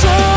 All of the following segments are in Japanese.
so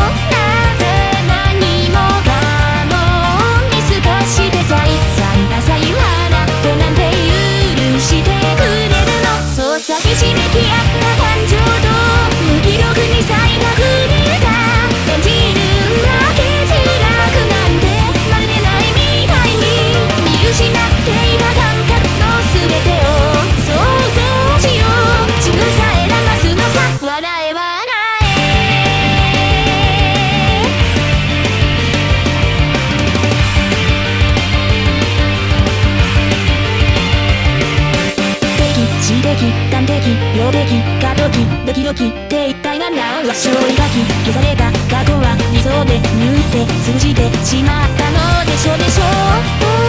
上出来過渡期ドキドキって一体何な。んだ勝利書き消された過去は理想で縫って通じてしまったのでしょうでしょう。